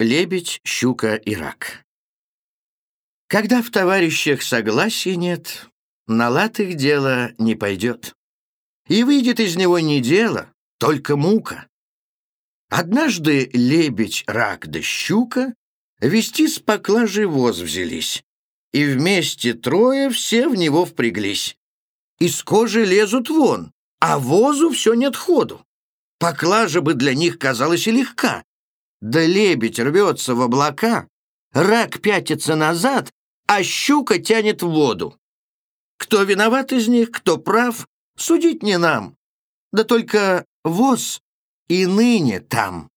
Лебедь, щука и рак. Когда в товарищах согласия нет, на лад их дело не пойдет. И выйдет из него не дело, только мука. Однажды лебедь, рак да щука вести с поклажей воз взялись, и вместе трое все в него впряглись. Из кожи лезут вон, а возу все нет ходу. Поклажа бы для них казалась и легка, да лебедь рвется в облака, рак пятится назад, а щука тянет в воду. Кто виноват из них, кто прав, судить не нам. Да только воз и ныне там.